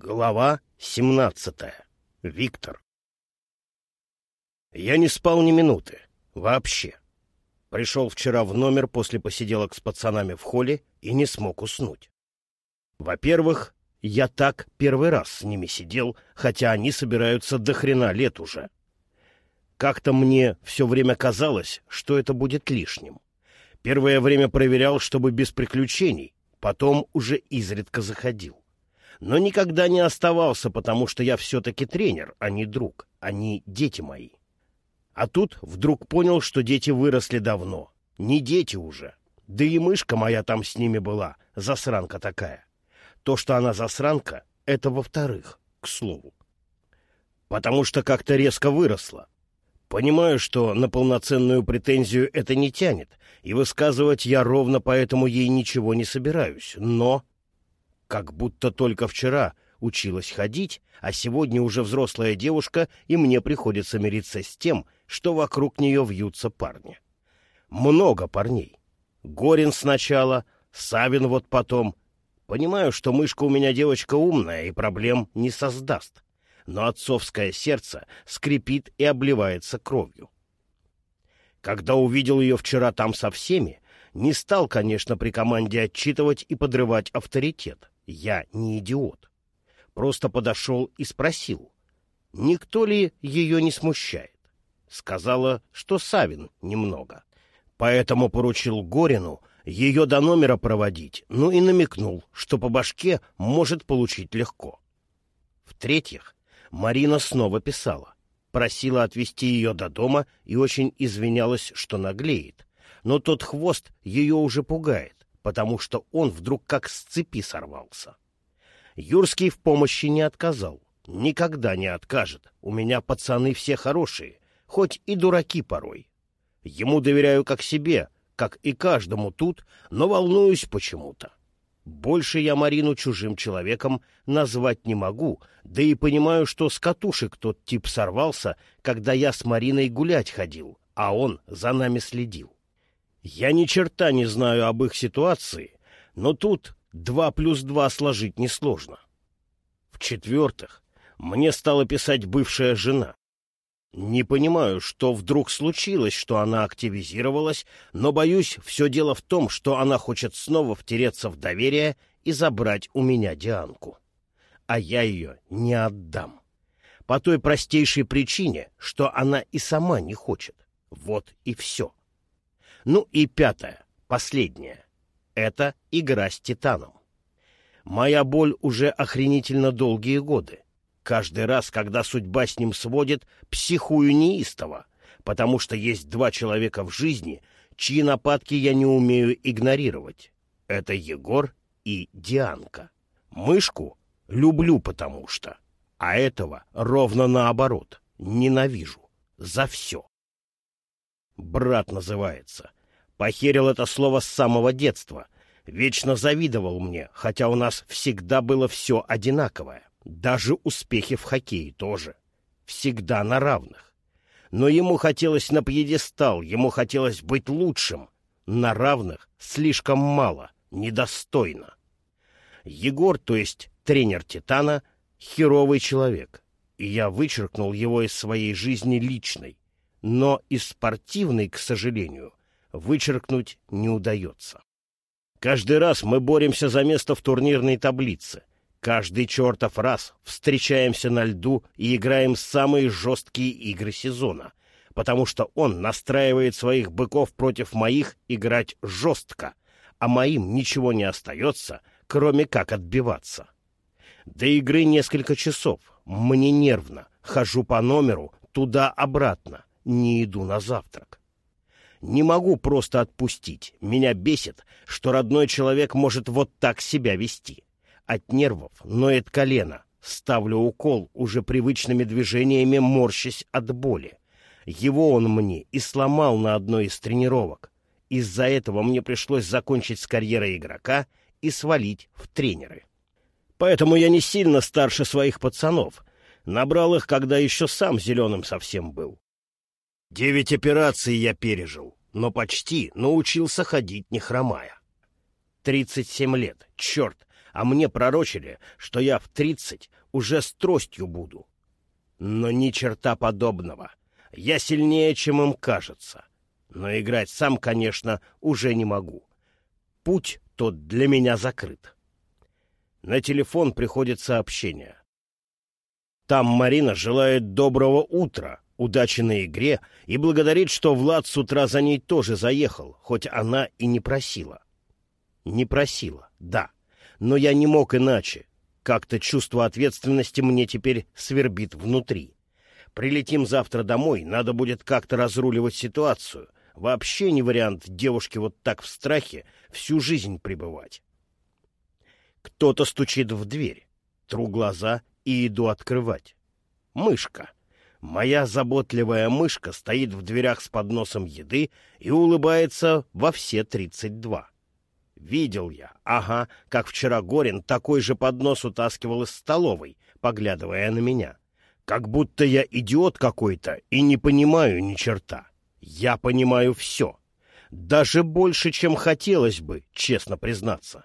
Глава 17. Виктор. Я не спал ни минуты. Вообще. Пришел вчера в номер после посиделок с пацанами в холле и не смог уснуть. Во-первых, я так первый раз с ними сидел, хотя они собираются до хрена лет уже. Как-то мне все время казалось, что это будет лишним. Первое время проверял, чтобы без приключений, потом уже изредка заходил но никогда не оставался, потому что я все-таки тренер, а не друг, они дети мои. А тут вдруг понял, что дети выросли давно. Не дети уже. Да и мышка моя там с ними была, засранка такая. То, что она засранка, это во-вторых, к слову. Потому что как-то резко выросла. Понимаю, что на полноценную претензию это не тянет, и высказывать я ровно поэтому ей ничего не собираюсь, но как будто только вчера училась ходить, а сегодня уже взрослая девушка, и мне приходится мириться с тем, что вокруг нее вьются парни. Много парней. Горин сначала, Савин вот потом. Понимаю, что мышка у меня девочка умная и проблем не создаст. Но отцовское сердце скрипит и обливается кровью. Когда увидел ее вчера там со всеми, не стал, конечно, при команде отчитывать и подрывать авторитет. Я не идиот. Просто подошел и спросил, никто ли ее не смущает. Сказала, что Савин немного. Поэтому поручил Горину ее до номера проводить, ну и намекнул, что по башке может получить легко. В-третьих, Марина снова писала. Просила отвезти ее до дома и очень извинялась, что наглеет. Но тот хвост ее уже пугает потому что он вдруг как с цепи сорвался. Юрский в помощи не отказал. Никогда не откажет. У меня пацаны все хорошие, хоть и дураки порой. Ему доверяю как себе, как и каждому тут, но волнуюсь почему-то. Больше я Марину чужим человеком назвать не могу, да и понимаю, что с катушек тот тип сорвался, когда я с Мариной гулять ходил, а он за нами следил. Я ни черта не знаю об их ситуации, но тут два плюс два сложить несложно. В-четвертых, мне стала писать бывшая жена. Не понимаю, что вдруг случилось, что она активизировалась, но боюсь, все дело в том, что она хочет снова втереться в доверие и забрать у меня Дианку. А я ее не отдам. По той простейшей причине, что она и сама не хочет. Вот и все. Ну и пятое, последнее. Это игра с Титаном. Моя боль уже охренительно долгие годы. Каждый раз, когда судьба с ним сводит, психую неистово, потому что есть два человека в жизни, чьи нападки я не умею игнорировать. Это Егор и Дианка. Мышку люблю потому что, а этого ровно наоборот, ненавижу. За все. Брат называется. Похерил это слово с самого детства. Вечно завидовал мне, хотя у нас всегда было все одинаковое. Даже успехи в хоккее тоже. Всегда на равных. Но ему хотелось на пьедестал, ему хотелось быть лучшим. На равных слишком мало, недостойно. Егор, то есть тренер «Титана», херовый человек, и я вычеркнул его из своей жизни личной, но из спортивной, к сожалению, вычеркнуть не удается. Каждый раз мы боремся за место в турнирной таблице. Каждый чертов раз встречаемся на льду и играем самые жесткие игры сезона, потому что он настраивает своих быков против моих играть жестко, а моим ничего не остается, кроме как отбиваться. До игры несколько часов. Мне нервно. Хожу по номеру, туда-обратно. Не иду на завтрак. Не могу просто отпустить. Меня бесит, что родной человек может вот так себя вести. От нервов ноет колено. Ставлю укол, уже привычными движениями морщась от боли. Его он мне и сломал на одной из тренировок. Из-за этого мне пришлось закончить с карьерой игрока и свалить в тренеры. Поэтому я не сильно старше своих пацанов. Набрал их, когда еще сам зеленым совсем был. Девять операций я пережил, но почти научился ходить не хромая. Тридцать семь лет, черт, а мне пророчили, что я в тридцать уже с тростью буду. Но ни черта подобного. Я сильнее, чем им кажется. Но играть сам, конечно, уже не могу. Путь тот для меня закрыт. На телефон приходит сообщение. Там Марина желает доброго утра, удачи на игре и благодарит, что Влад с утра за ней тоже заехал, хоть она и не просила. Не просила, да, но я не мог иначе. Как-то чувство ответственности мне теперь свербит внутри. Прилетим завтра домой, надо будет как-то разруливать ситуацию. Вообще не вариант девушке вот так в страхе всю жизнь пребывать. Кто-то стучит в дверь. Тру глаза и иду открывать. Мышка. Моя заботливая мышка стоит в дверях с подносом еды и улыбается во все тридцать два. Видел я, ага, как вчера Горин такой же поднос утаскивал из столовой, поглядывая на меня. Как будто я идиот какой-то и не понимаю ни черта. Я понимаю все. Даже больше, чем хотелось бы, честно признаться.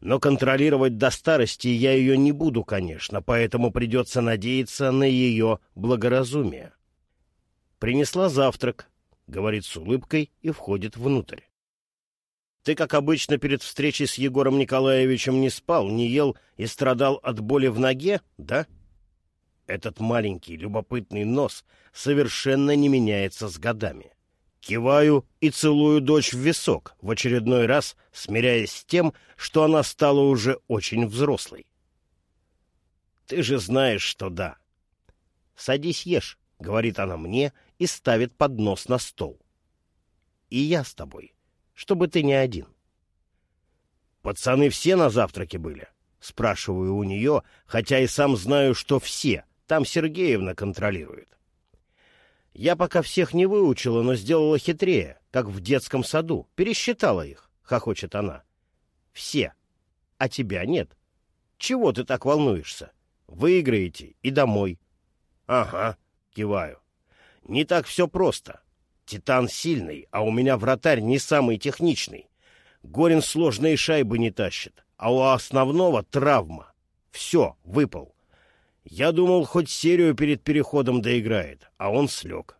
Но контролировать до старости я ее не буду, конечно, поэтому придется надеяться на ее благоразумие. Принесла завтрак, говорит с улыбкой и входит внутрь. Ты, как обычно, перед встречей с Егором Николаевичем не спал, не ел и страдал от боли в ноге, да? Этот маленький любопытный нос совершенно не меняется с годами. Киваю и целую дочь в висок, в очередной раз смиряясь с тем, что она стала уже очень взрослой. Ты же знаешь, что да. Садись ешь, — говорит она мне и ставит поднос на стол. И я с тобой, чтобы ты не один. Пацаны все на завтраке были? Спрашиваю у нее, хотя и сам знаю, что все. Там Сергеевна контролирует. Я пока всех не выучила, но сделала хитрее, как в детском саду. Пересчитала их, — хохочет она. Все. А тебя нет. Чего ты так волнуешься? Выиграете и домой. Ага, киваю. Не так все просто. Титан сильный, а у меня вратарь не самый техничный. Горин сложные шайбы не тащит, а у основного травма. Все, выпал. Я думал, хоть серию перед переходом доиграет, а он слег.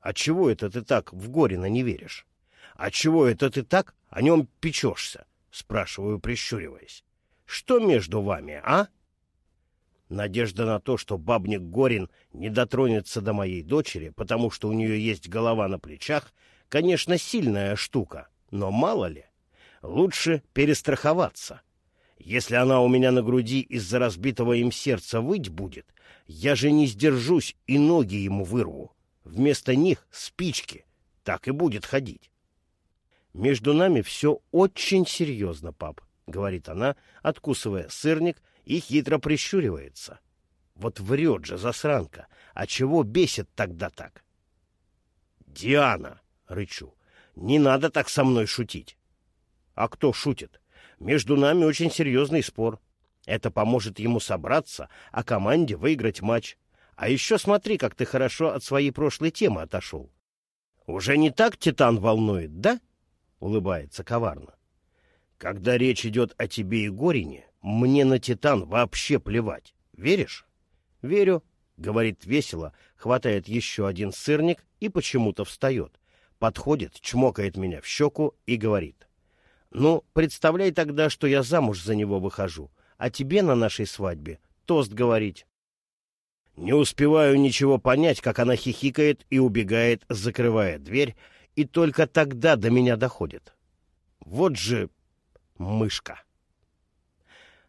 А чего это ты так в Горина не веришь? А чего это ты так о нем печешься? Спрашиваю, прищуриваясь. Что между вами, а? Надежда на то, что бабник Горин не дотронется до моей дочери, потому что у нее есть голова на плечах, конечно, сильная штука, но мало ли. Лучше перестраховаться. — если она у меня на груди из-за разбитого им сердца выть будет, я же не сдержусь и ноги ему вырву. Вместо них спички. Так и будет ходить. Между нами все очень серьезно, пап, — говорит она, откусывая сырник и хитро прищуривается. Вот врет же засранка. А чего бесит тогда так? Диана, — рычу, — не надо так со мной шутить. А кто шутит? Между нами очень серьезный спор. Это поможет ему собраться, а команде выиграть матч. А еще смотри, как ты хорошо от своей прошлой темы отошел. Уже не так Титан волнует, да? Улыбается коварно. Когда речь идет о тебе и Горине, мне на Титан вообще плевать. Веришь? Верю, говорит весело, хватает еще один сырник и почему-то встает. Подходит, чмокает меня в щеку и говорит — ну, представляй тогда, что я замуж за него выхожу, а тебе на нашей свадьбе тост говорить. Не успеваю ничего понять, как она хихикает и убегает, закрывая дверь, и только тогда до меня доходит. Вот же мышка.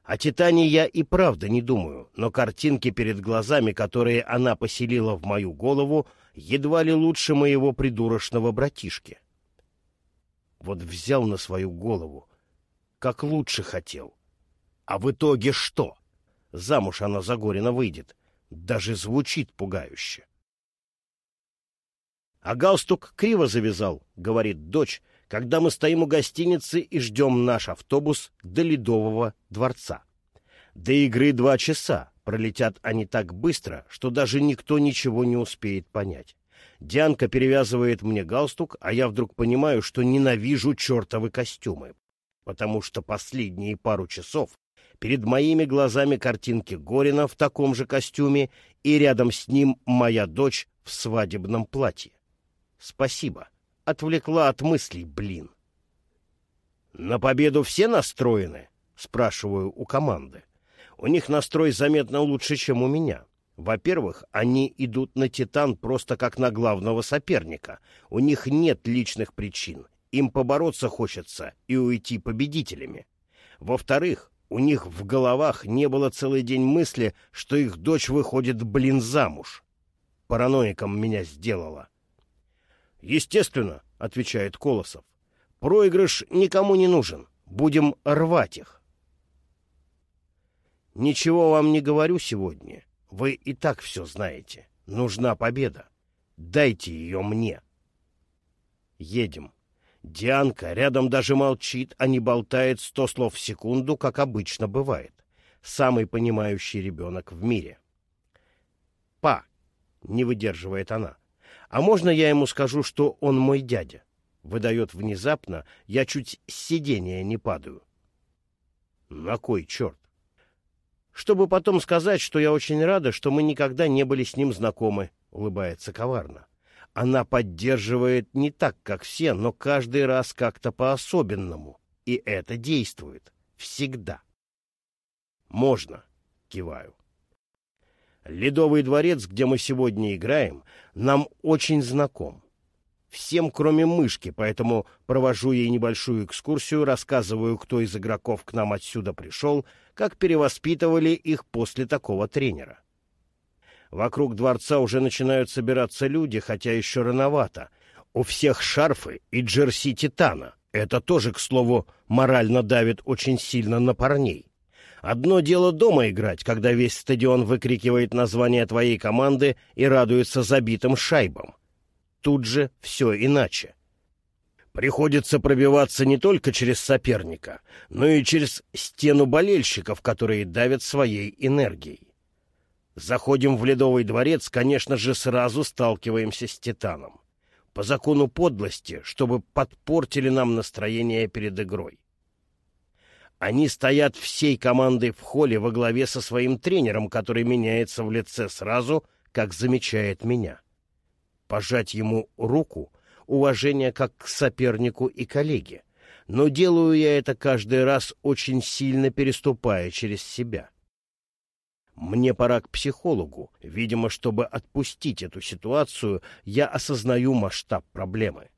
О Титане я и правда не думаю, но картинки перед глазами, которые она поселила в мою голову, едва ли лучше моего придурочного братишки. Вот взял на свою голову, как лучше хотел. А в итоге что? Замуж она за Горина выйдет. Даже звучит пугающе. А галстук криво завязал, говорит дочь, когда мы стоим у гостиницы и ждем наш автобус до Ледового дворца. До игры два часа, пролетят они так быстро, что даже никто ничего не успеет понять. Дианка перевязывает мне галстук, а я вдруг понимаю, что ненавижу чертовы костюмы. потому что последние пару часов перед моими глазами картинки Горина в таком же костюме и рядом с ним моя дочь в свадебном платье. Спасибо. Отвлекла от мыслей, блин. «На победу все настроены?» — спрашиваю у команды. У них настрой заметно лучше, чем у меня. Во-первых, они идут на «Титан» просто как на главного соперника. У них нет личных причин. Им побороться хочется и уйти победителями. Во-вторых, у них в головах не было целый день мысли, что их дочь выходит, блин, замуж. Параноиком меня сделала. «Естественно», — отвечает Колосов. «Проигрыш никому не нужен. Будем рвать их». «Ничего вам не говорю сегодня. Вы и так все знаете. Нужна победа. Дайте ее мне». Едем. Дианка рядом даже молчит, а не болтает сто слов в секунду, как обычно бывает. Самый понимающий ребенок в мире. «Па!» — не выдерживает она. «А можно я ему скажу, что он мой дядя?» Выдает внезапно, я чуть с сидения не падаю. «На кой черт?» «Чтобы потом сказать, что я очень рада, что мы никогда не были с ним знакомы», — улыбается коварно. Она поддерживает не так, как все, но каждый раз как-то по-особенному. И это действует. Всегда. Можно. Киваю. Ледовый дворец, где мы сегодня играем, нам очень знаком. Всем, кроме мышки, поэтому провожу ей небольшую экскурсию, рассказываю, кто из игроков к нам отсюда пришел, как перевоспитывали их после такого тренера. Вокруг дворца уже начинают собираться люди, хотя еще рановато. У всех шарфы и джерси Титана. Это тоже, к слову, морально давит очень сильно на парней. Одно дело дома играть, когда весь стадион выкрикивает название твоей команды и радуется забитым шайбам. Тут же все иначе. Приходится пробиваться не только через соперника, но и через стену болельщиков, которые давят своей энергией. Заходим в Ледовый дворец, конечно же, сразу сталкиваемся с Титаном. По закону подлости, чтобы подпортили нам настроение перед игрой. Они стоят всей командой в холле во главе со своим тренером, который меняется в лице сразу, как замечает меня. Пожать ему руку — уважение как к сопернику и коллеге. Но делаю я это каждый раз, очень сильно переступая через себя. Мне пора к психологу. Видимо, чтобы отпустить эту ситуацию, я осознаю масштаб проблемы.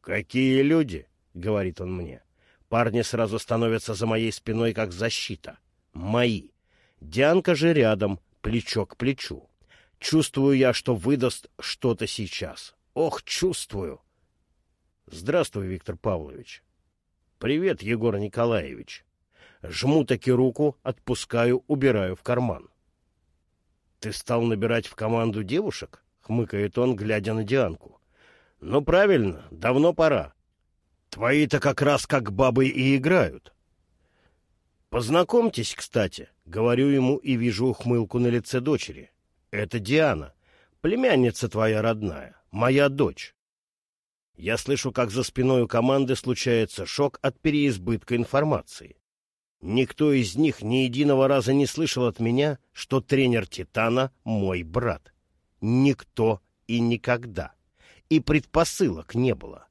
«Какие люди?» — говорит он мне. Парни сразу становятся за моей спиной, как защита. Мои. Дианка же рядом, плечо к плечу. Чувствую я, что выдаст что-то сейчас. Ох, чувствую. Здравствуй, Виктор Павлович. Привет, Егор Николаевич. Жму таки руку, отпускаю, убираю в карман. «Ты стал набирать в команду девушек?» — хмыкает он, глядя на Дианку. «Ну, правильно, давно пора. Твои-то как раз как бабы и играют». «Познакомьтесь, кстати», — говорю ему и вижу ухмылку на лице дочери. «Это Диана, племянница твоя родная, моя дочь». Я слышу, как за спиной у команды случается шок от переизбытка информации. Никто из них ни единого раза не слышал от меня, что тренер «Титана» — мой брат. Никто и никогда. И предпосылок не было.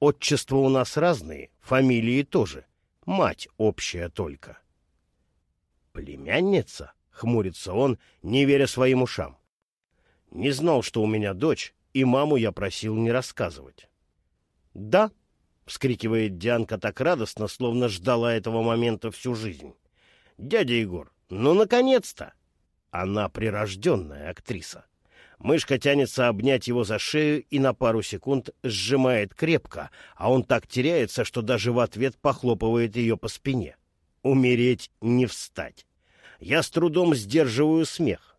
Отчества у нас разные, фамилии тоже. Мать общая только. «Племянница?» — хмурится он, не веря своим ушам. «Не знал, что у меня дочь, и маму я просил не рассказывать». «Да», — вскрикивает Дианка так радостно, словно ждала этого момента всю жизнь. «Дядя Егор, ну, наконец-то!» Она прирожденная актриса. Мышка тянется обнять его за шею и на пару секунд сжимает крепко, а он так теряется, что даже в ответ похлопывает ее по спине. Умереть не встать. Я с трудом сдерживаю смех.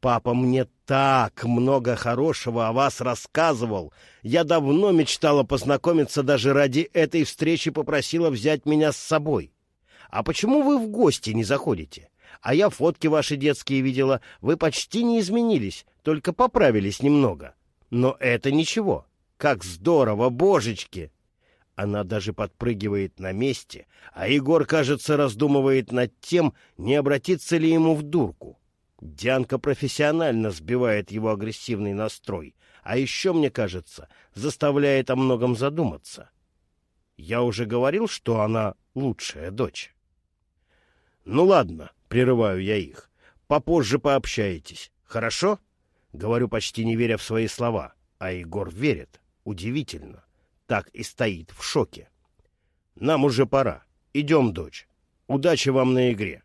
Папа мне так много хорошего о вас рассказывал. Я давно мечтала познакомиться, даже ради этой встречи попросила взять меня с собой. А почему вы в гости не заходите? А я фотки ваши детские видела. Вы почти не изменились, только поправились немного. Но это ничего. Как здорово, божечки! Она даже подпрыгивает на месте, а Егор, кажется, раздумывает над тем, не обратиться ли ему в дурку. Дианка профессионально сбивает его агрессивный настрой, а еще, мне кажется, заставляет о многом задуматься. Я уже говорил, что она лучшая дочь. Ну ладно, прерываю я их. Попозже пообщаетесь. Хорошо? Говорю, почти не веря в свои слова. А Егор верит. Удивительно. Так и стоит в шоке. Нам уже пора. Идем, дочь. Удачи вам на игре.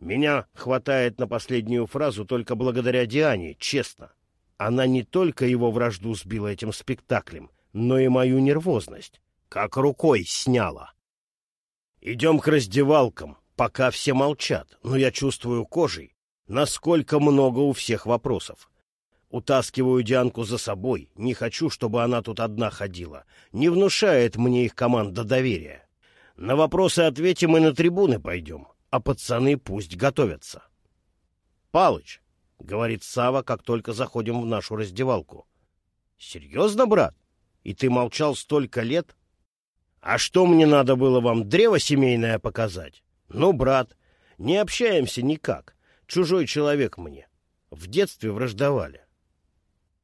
Меня хватает на последнюю фразу только благодаря Диане, честно. Она не только его вражду сбила этим спектаклем, но и мою нервозность. Как рукой сняла. Идем к раздевалкам, пока все молчат, но я чувствую кожей, насколько много у всех вопросов. Утаскиваю Дианку за собой, не хочу, чтобы она тут одна ходила. Не внушает мне их команда доверия. На вопросы ответим и на трибуны пойдем а пацаны пусть готовятся. — Палыч, — говорит Сава, как только заходим в нашу раздевалку. — Серьезно, брат? И ты молчал столько лет? А что мне надо было вам древо семейное показать? Ну, брат, не общаемся никак. Чужой человек мне. В детстве враждовали. —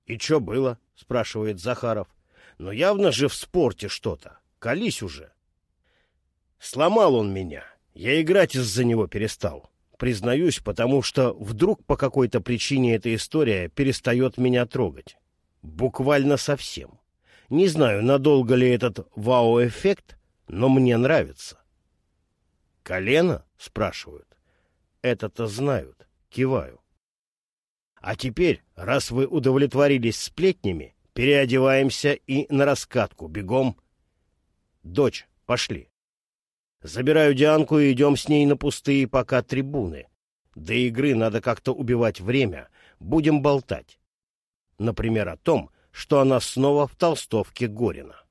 И что было? — спрашивает Захаров. — Но явно же в спорте что-то. Колись уже. Сломал он меня. — я играть из-за него перестал. Признаюсь, потому что вдруг по какой-то причине эта история перестает меня трогать. Буквально совсем. Не знаю, надолго ли этот вау-эффект, но мне нравится. «Колено?» — спрашивают. «Это-то знают». Киваю. «А теперь, раз вы удовлетворились сплетнями, переодеваемся и на раскатку, бегом. Дочь, пошли». Забираю Дианку и идем с ней на пустые пока трибуны. До игры надо как-то убивать время. Будем болтать. Например, о том, что она снова в толстовке Горина.